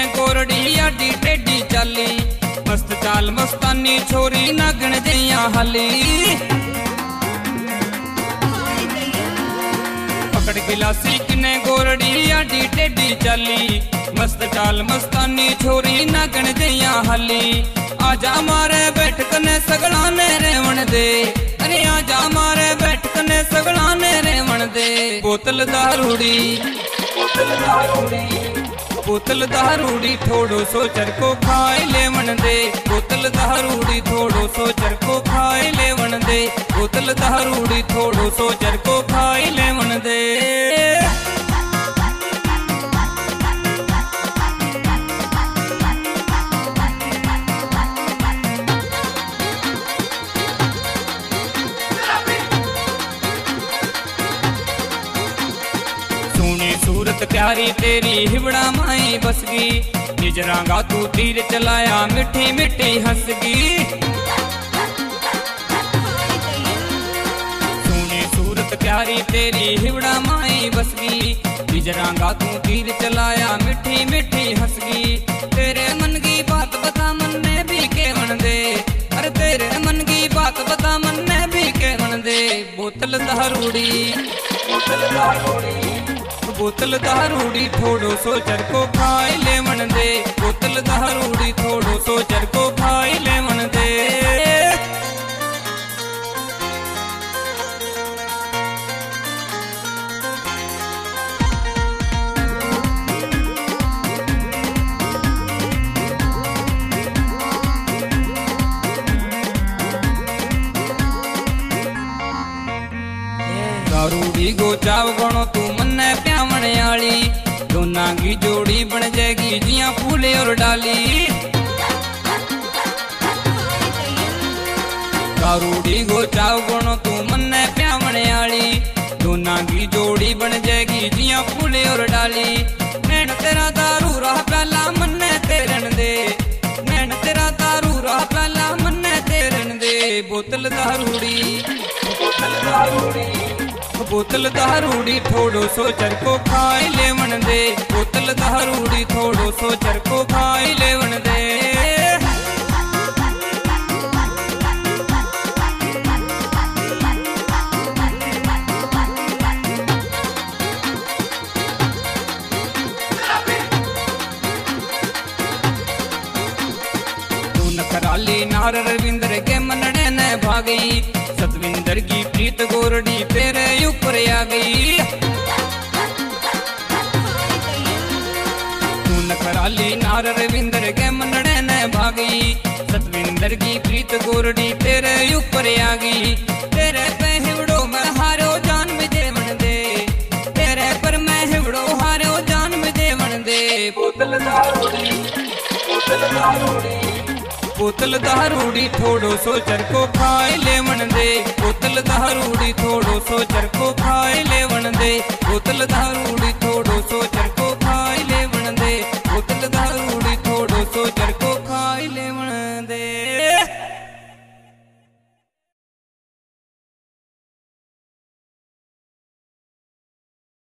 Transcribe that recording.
कने गोरड़ी आडी टेडी चाली मस्त चाल मस्तानी छोरी नागण जइया हाली पकड़ गिलासी कने गोरड़ी आडी टेडी चाली मस्त चाल मस्तानी छोरी नागण जइया हाली आजा मारे बैठक ने सगड़ा ने रेवण दे अरे आजा मारे बैठक ने सगड़ा ने रेवण दे बोतल दारूड़ी बोतल दारूड़ी बोतल दारूड़ी थोड़ो सो चरको खाए लेवन दे। बोतल दारूड़ी थोड़ो सो चरको खाए लेवन दे। बोतल दारूड़ी थोड़ो सो चरको सूरत प्यारी तेरी हिवड़ा माई बस गई तू तीर चलाया, मिठी मिठी हंस गई सोनी सूरत प्यारी तेरी हिवड़ा माई बस गई तू तीर चलाया, मिठी मिठी हंस तेरे मन की बात बता मन में भी केवन दे अरे तेरे मन की बात बता मन में भी केवन दे बोतल दारूड़ी बोतल दारूड़ी। बोतल दारूड़ी थोड़ो सो चरको खाए लेवन दे बोतल दारूड़ी थोड़ो सो चरको चाव गणो तू मन्ने प्यावण आली। दोना की जोड़ी बन जाएगी, जिया फूले और डाली। दारूड़ी गो चाव गणो तू मन्ने प्यावण आली। दोना की जोड़ी बन जाएगी, जिया फूले और डाली। नैन तेरा दारू राह प्याला मन्ने तेरन दे। नैन तेरा दारू राह प्याला मन्ने तेरन दे। बोतल दारूड़ी बोतल दारूड़ी। बोतल दारूड़ी थोड़ो सो चरको खाए लेवन दे बोतल दारूड़ी थोड़ो सो चरको खाए लेवन दे नार रविंद्र के मनड़े न भागई। सतविंदर की प्रीत गोरड़ी तेरे ऊपर आ गई। तू नखराली नार रविंद्र के मनड़े न भागई। सतविंदर की प्रीत गोरड़ी तेरे ऊपर आ गई। तेरे पे हिवड़ो मैं हारो जान में देवन दे तेरे पर मैं हिवड़ो हारो जान दे बोतल दारूड़ी बोतल दारूड़ी। बोतल दारूड़ी थोड़ो सो चरको खाए लेवन दे बोतल दारूड़ी थोड़ो सो चरको खाए लेवन दे बोतल दारूड़ी